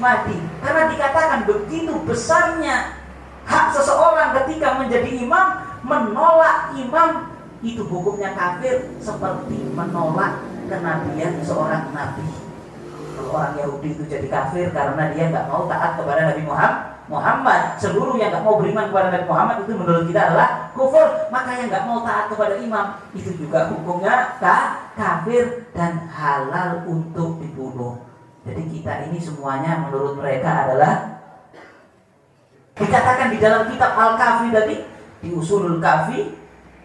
Mahdi. Karena dikatakan begitu besarnya hak seseorang ketika menjadi imam menolak imam itu hukumnya kafir seperti menolak kenabian seorang nabi. Orang Yahudi itu jadi kafir karena dia nggak mau taat kepada Nabi Muhammad Muhammad seluruh yang nggak mau beriman kepada Nabi Muhammad itu menurut kita adalah kufur. Maka yang nggak mau taat kepada imam itu juga hukumnya kafir dan halal untuk dibunuh. Jadi kita ini semuanya menurut mereka adalah dikatakan di dalam kitab Al-Kafi tadi di Usulul Kafi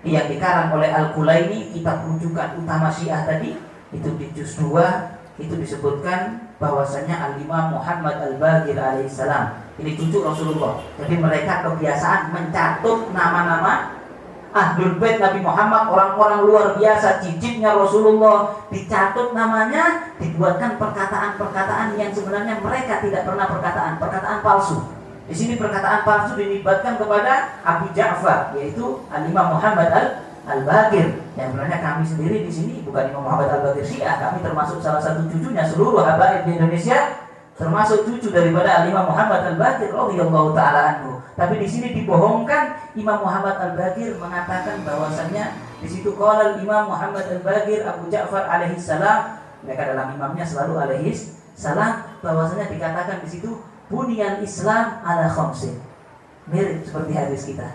yang dikarang oleh Al-Kulaini kitab rujukan utama Syiah tadi itu di juz 2 itu disebutkan bahwasanya Al-Imam Muhammad Al-Bagir alaihissalam ini cucu Rasulullah. Jadi mereka kebiasaan mencatut nama-nama Ahlul Bait Nabi Muhammad orang-orang luar biasa cicitnya Rasulullah. Dicatut namanya dibuatkan perkataan-perkataan yang sebenarnya mereka tidak pernah perkataan perkataan palsu di sini perkataan palsu dilibatkan kepada Abu Ja'far yaitu Al Imam Muhammad Al Al-Bagir yang sebenarnya kami sendiri di sini bukan Imam Muhammad Al-Bagir Syiah kami termasuk salah satu cucunya seluruh habaib di Indonesia termasuk cucu daripada Al-Imam Muhammad Al-Bagir radhiyallahu taala anhu. Tapi di sini dibohongkan Imam Muhammad Al-Bagir mengatakan bahwasannya di situ qala Imam Muhammad Al-Bagir Abu Ja'far alaihi salam. Mereka dalam imamnya selalu alaihi salam. Bahwasanya dikatakan di situ bunyan Islam ala khamsin. Mirip seperti hadis kita.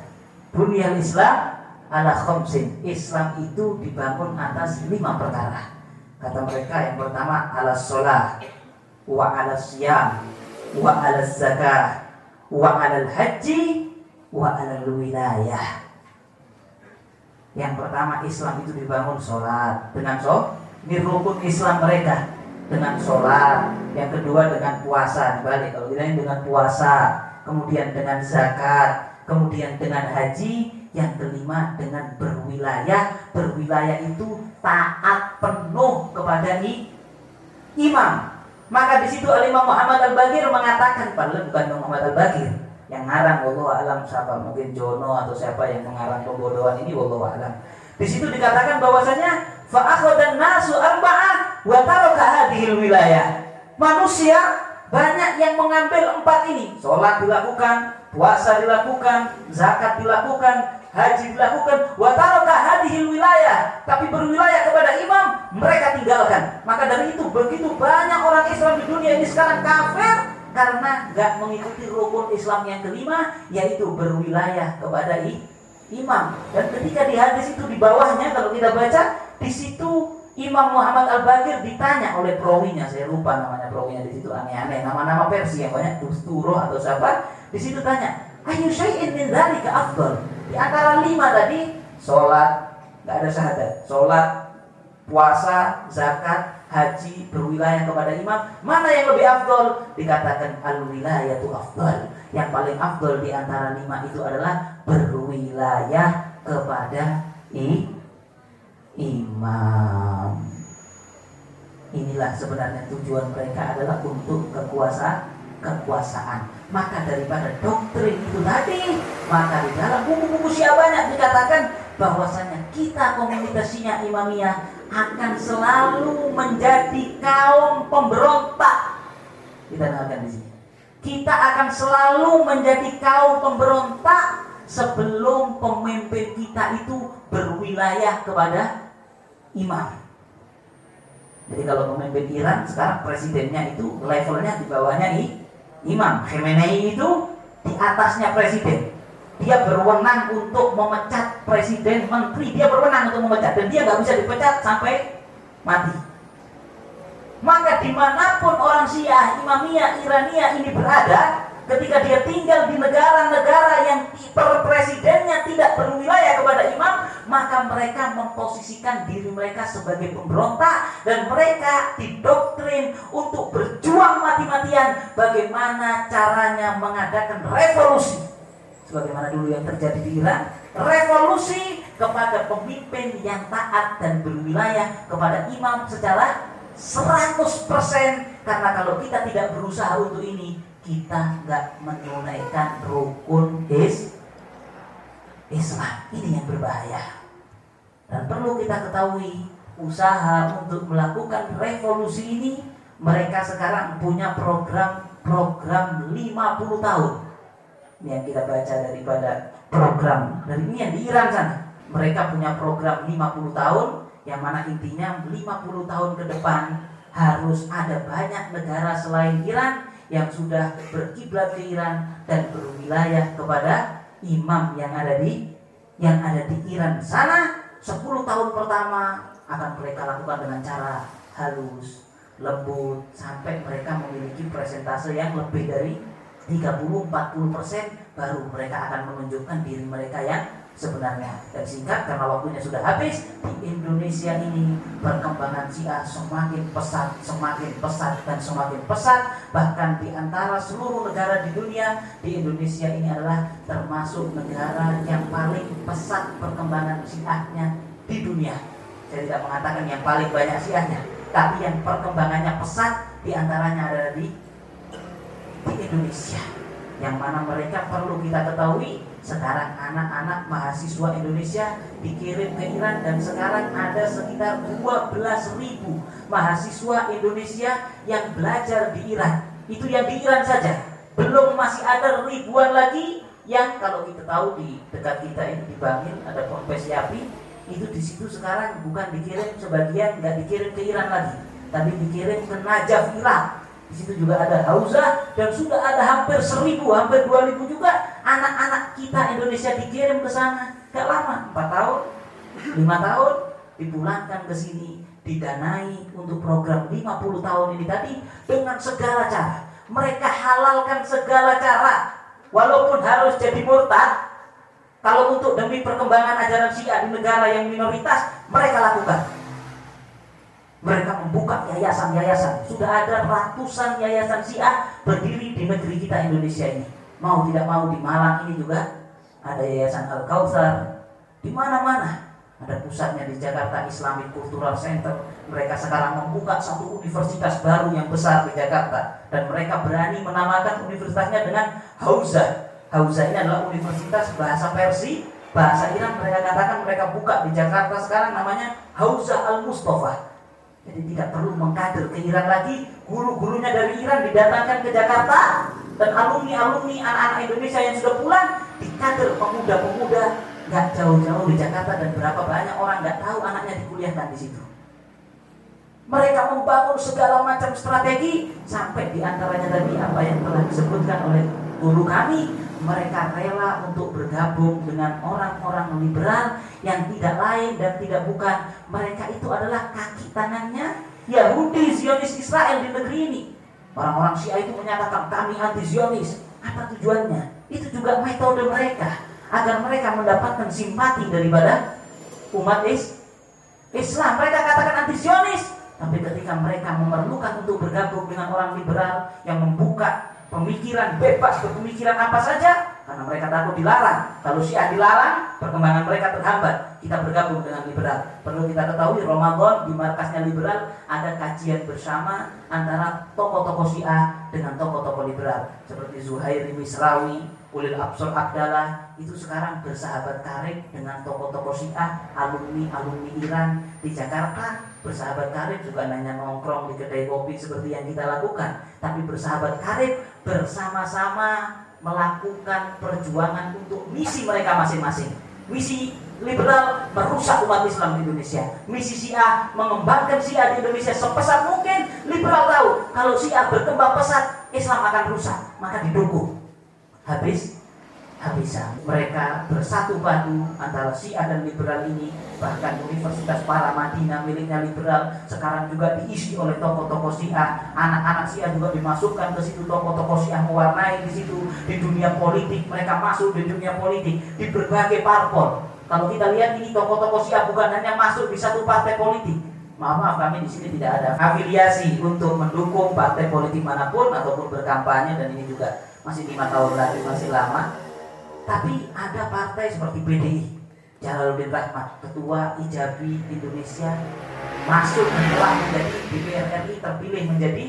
Bunyan Islam ala khomsin Islam itu dibangun atas lima perkara. Kata mereka yang pertama ala sholat wa ala siyam wa ala zakah wa ala haji wa ala wilayah. Yang pertama Islam itu dibangun sholat. Dengan sholat ini rukun Islam mereka dengan sholat yang kedua dengan puasa dibalik. Kalau kita dengan puasa kemudian dengan zakat kemudian dengan haji yang kelima dengan berwilayah, berwilayah itu taat penuh kepada imam. Maka di situ Al Imam Muhammad Al Bagir mengatakan, padahal bukan Muhammad Al Bagir, yang ngarang Allah alam siapa? Mungkin Jono atau siapa yang mengarang pembodohan ini Allah alam. Di situ dikatakan bahwasanya dan nasu arba'ah wa taraka hadhil wilayah manusia banyak yang mengambil empat ini. Sholat dilakukan puasa dilakukan zakat dilakukan haji dilakukan. Wa taraka hadhil wilayah tapi berwilayah kepada imam mereka tinggalkan. Maka dari itu begitu banyak orang Islam di dunia ini sekarang kafir karena nggak mengikuti rukun Islam yang kelima yaitu berwilayah kepada imam. Dan ketika di hadis itu di bawahnya kalau kita baca di situ Imam Muhammad Al Bakir ditanya oleh perawinya saya lupa namanya perawinya di situ aneh-aneh nama-nama versi yang banyak Tusturo atau siapa di situ tanya ayu syai'in min dzalika afdal? Di antara lima tadi sholat nggak ada syahadat. Sholat puasa zakat haji berwilayah kepada imam. Mana yang lebih afdol dikatakan al wilayah itu afdol yang paling afdol di antara lima itu adalah berwilayah kepada i, imam inilah sebenarnya tujuan mereka adalah untuk kekuasaan kekuasaan maka daripada doktrin itu tadi maka di dalam buku-buku siapa banyak dikatakan bahwasanya kita komunitasnya imamiyah akan selalu menjadi kaum pemberontak. Kita dengarkan di sini. Kita akan selalu menjadi kaum pemberontak sebelum pemimpin kita itu berwilayah kepada imam. Jadi kalau pemimpin Iran sekarang presidennya itu levelnya di bawahnya imam. Khamenei itu di atasnya presiden dia berwenang untuk memecat presiden, menteri, dia berwenang untuk memecat dan dia nggak bisa dipecat sampai mati. Maka di mana pun orang Syiah, Imamiyah, Irania ini berada, ketika dia tinggal di negara-negara yang presidennya tidak berwilayah kepada imam, maka mereka memposisikan diri mereka sebagai pemberontak dan mereka didoktrin untuk berjuang mati-matian. Bagaimana caranya mengadakan revolusi? Sebagaimana dulu yang terjadi di Iran, revolusi kepada pemimpin yang taat dan berwilayah kepada imam secara 100% karena kalau kita tidak berusaha untuk ini kita nggak menunaikan rukun is Islam ini yang berbahaya. Dan perlu kita ketahui usaha untuk melakukan revolusi ini mereka sekarang punya program program 50 tahun. Ini yang kita baca daripada program dari ini yang di Iran sana. Mereka punya program 50 tahun yang mana intinya 50 tahun ke depan harus ada banyak negara selain Iran yang sudah berkiblat ke Iran dan berwilayah kepada imam yang ada di yang ada di Iran. Sana 10 tahun pertama akan mereka lakukan dengan cara halus lembut sampai mereka memiliki presentase yang lebih dari 30-40 persen baru mereka akan menunjukkan diri mereka yang sebenarnya. Dan singkat karena waktunya sudah habis di Indonesia ini perkembangan Syiah semakin pesat semakin pesat dan semakin pesat. Bahkan di antara seluruh negara di dunia di Indonesia ini adalah termasuk negara yang paling pesat perkembangan Syiahnya di dunia. Saya tidak mengatakan yang paling banyak Syiahnya tapi yang perkembangannya pesat di antaranya adalah di di Indonesia. Yang mana mereka perlu kita ketahui sekarang anak-anak mahasiswa Indonesia dikirim ke Iran dan sekarang ada sekitar 12.000 mahasiswa Indonesia yang belajar di Iran. Itu yang di Iran saja. Belum masih ada ribuan lagi yang kalau kita tahu di dekat kita ini di Bangil ada Ponpes Yapi itu di situ sekarang bukan dikirim sebagian nggak dikirim ke Iran lagi tapi dikirim ke Najaf Irak. Di situ juga ada Hausa dan sudah ada hampir seribu, hampir dua ribu juga anak-anak kita Indonesia dikirim ke sana. Gak lama, empat tahun, lima tahun dipulangkan ke sini, didanai untuk program 50 tahun ini tadi dengan segala cara. Mereka halalkan segala cara, walaupun harus jadi murtad. Kalau untuk demi perkembangan ajaran Syiah di negara yang minoritas, mereka lakukan mereka membuka yayasan-yayasan. Sudah ada ratusan yayasan Syiah berdiri di negeri kita Indonesia ini. Mau tidak mau di Malang ini juga ada yayasan Al Kautsar. Di mana-mana ada pusatnya di Jakarta Islamic Cultural Center. Mereka sekarang membuka satu universitas baru yang besar di Jakarta dan mereka berani menamakan universitasnya dengan Hausa. Hausa ini adalah universitas bahasa Persia bahasa Iran mereka katakan mereka buka di Jakarta sekarang namanya Hausa Al Mustafa jadi tidak perlu mengkader ke Iran lagi guru-gurunya dari Iran didatangkan ke Jakarta dan alumni-alumni anak-anak Indonesia yang sudah pulang dikader pemuda-pemuda nggak jauh-jauh di Jakarta dan berapa banyak orang nggak tahu anaknya dikuliahkan di situ. Mereka membangun segala macam strategi sampai di antaranya tadi apa yang telah disebutkan oleh guru kami mereka rela untuk bergabung dengan orang-orang liberal yang tidak lain dan tidak bukan. Mereka itu adalah kaki tangannya Yahudi Zionis Israel di negeri ini orang-orang Syiah itu menyatakan kami anti Zionis apa tujuannya? Itu juga metode mereka agar mereka mendapatkan simpati daripada umat Islam. Mereka katakan anti Zionis tapi ketika mereka memerlukan untuk bergabung dengan orang liberal yang membuka pemikiran bebas berpemikiran apa saja karena mereka takut dilarang. Kalau Syiah dilarang, perkembangan mereka terhambat. Kita bergabung dengan liberal. Perlu kita ketahui Ramadan di markasnya liberal ada kajian bersama antara tokoh-tokoh Syiah dengan tokoh-tokoh liberal seperti Zuhair Misrawi, Ulil Absor Abdallah itu sekarang bersahabat karib dengan tokoh-tokoh Syiah, alumni-alumni Iran di Jakarta bersahabat karib juga nanya nongkrong di kedai kopi seperti yang kita lakukan tapi bersahabat karib bersama-sama melakukan perjuangan untuk misi mereka masing-masing. Misi liberal merusak umat Islam di Indonesia. Misi Syiah mengembangkan Syiah di Indonesia sepesat mungkin. Liberal tahu kalau Syiah berkembang pesat Islam akan rusak. Maka didukung. Habis habisan. Mereka bersatu padu antara Syiah dan liberal ini. Bahkan Universitas Paramadina miliknya liberal sekarang juga diisi oleh tokoh-tokoh Syiah. Anak-anak Syiah juga dimasukkan ke situ tokoh-tokoh Syiah mewarnai di situ di dunia politik. Mereka masuk di dunia politik di berbagai parpol. Kalau kita lihat ini tokoh-tokoh Syiah bukan hanya masuk di satu partai politik, maaf maaf kami di sini tidak ada afiliasi untuk mendukung partai politik mana pun ataupun berkampanye dan ini juga masih lima tahun lagi masih lama tapi ada partai seperti PDI, Jalaluddin Rahmat, Ketua Ijabi Indonesia, masuk telah menjadi DPR RI terpilih menjadi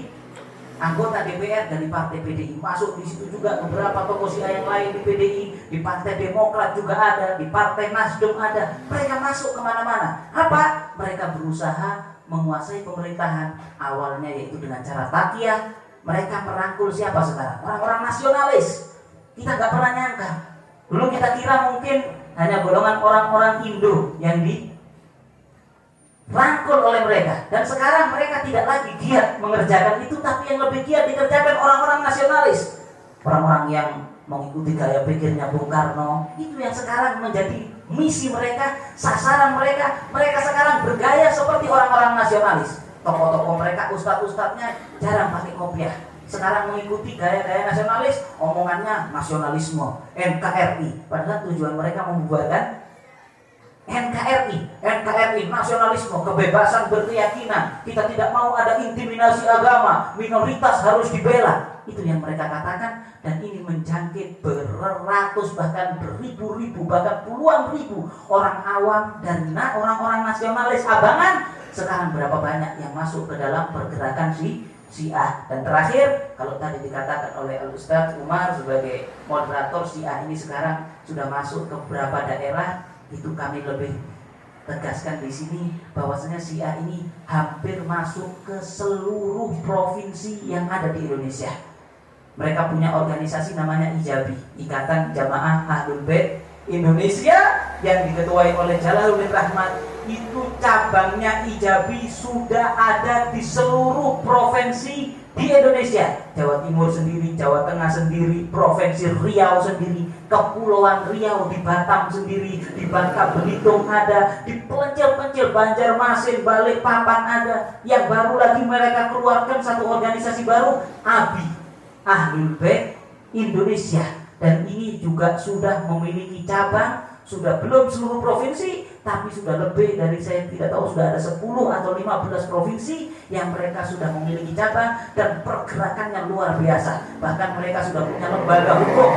anggota DPR dari partai PDI masuk di situ juga beberapa tokoh Syiah yang lain di PDI di Partai Demokrat juga ada di Partai Nasdem ada. Mereka masuk ke mana-mana. Apa? Mereka berusaha menguasai pemerintahan awalnya yaitu dengan cara takiyah mereka merangkul siapa sekarang? Orang-orang nasionalis. Kita nggak pernah nyangka Dulu kita kira mungkin hanya golongan orang-orang Indo yang di rangkul oleh mereka. Dan sekarang mereka tidak lagi giat mengerjakan itu tapi yang lebih giat dikerjakan orang-orang nasionalis. Orang-orang yang mengikuti gaya pikirnya Bung Karno itu yang sekarang menjadi misi mereka sasaran mereka. Mereka sekarang bergaya seperti orang-orang nasionalis. Tokoh-tokoh mereka ustadz-ustadznya jarang pakai kopiah sekarang mengikuti gaya-gaya nasionalis, omongannya nasionalisme, NKRI. Padahal tujuan mereka membubarkan NKRI, NKRI, nasionalisme, kebebasan berkeyakinan. Kita tidak mau ada intimidasi agama, minoritas harus dibela. Itu yang mereka katakan dan ini menjangkit beratus bahkan beribu-ribu bahkan puluhan ribu orang awam dan orang-orang nasionalis abangan sekarang berapa banyak yang masuk ke dalam pergerakan si Syiah dan terakhir kalau tadi dikatakan oleh Al Ustaz Umar sebagai moderator Syiah ini sekarang sudah masuk ke beberapa daerah itu kami lebih tegaskan di sini bahwasanya Syiah ini hampir masuk ke seluruh provinsi yang ada di Indonesia. Mereka punya organisasi namanya IJABI, Ikatan Jamaah Ahlul Bait Indonesia yang diketuai oleh Jalaluddin Rahmat itu cabangnya Ijabi sudah ada di seluruh provinsi di Indonesia. Jawa Timur sendiri, Jawa Tengah sendiri, Provinsi Riau sendiri, Kepulauan Riau di Batam sendiri, di Bangka Belitung ada, di pencil-pencil Banjarmasin, Balikpapan ada, yang baru lagi mereka keluarkan satu organisasi baru, ABI, Ahlul Bait Indonesia, dan ini juga sudah memiliki cabang, sudah belum seluruh provinsi, tapi sudah lebih dari saya tidak tahu sudah ada 10 atau 15 provinsi yang mereka sudah memiliki cabang dan pergerakannya luar biasa. Bahkan mereka sudah punya lembaga hukum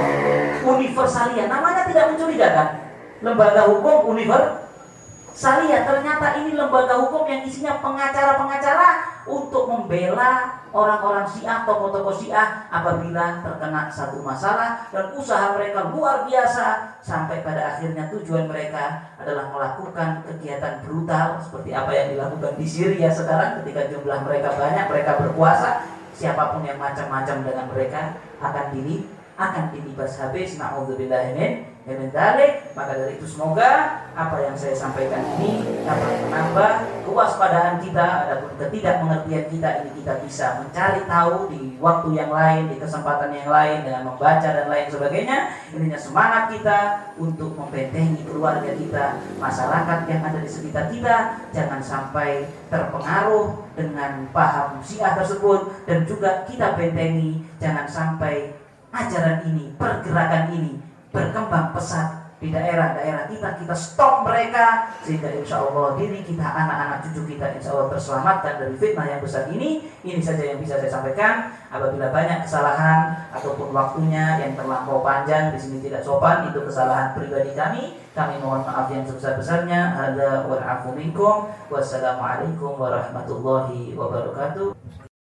universalia. Namanya tidak mencurigakan. Lembaga hukum universalia Saya lihat ternyata ini lembaga hukum yang isinya pengacara-pengacara untuk membela orang-orang Syiah, tokoh-tokoh Syiah apabila terkena satu masalah. Dan usaha mereka luar biasa sampai pada akhirnya tujuan mereka adalah melakukan kegiatan brutal seperti apa yang dilakukan di Syria sekarang ketika jumlah mereka banyak, mereka berkuasa, siapa pun yang macam-macam dengan mereka akan diri akan dilibas habis. Naudzubillahimin min dalik maka dari itu semoga apa yang saya sampaikan ini dapat menambah kewaspadaan kita adapun ketidakmengertian kita ini kita bisa mencari tahu di waktu yang lain di kesempatan yang lain dengan membaca dan lain sebagainya. Ininya semangat kita untuk membentengi keluarga kita masyarakat yang ada di sekitar kita. Jangan sampai terpengaruh dengan paham syiah tersebut. Dan juga kita bentengi jangan sampai ajaran ini, pergerakan ini berkembang pesat di daerah-daerah. Kita kita stop mereka sehingga insya Allah diri kita anak-anak cucu kita insya Allah terselamatkan dari fitnah yang besar ini ini saja yang bisa saya sampaikan. Apabila banyak kesalahan ataupun waktunya yang terlampau panjang di sini tidak sopan itu kesalahan pribadi kami. Kami mohon maaf yang sebesar-besarnya. Ada wassalamualaikum warahmatullahi wabarakatuh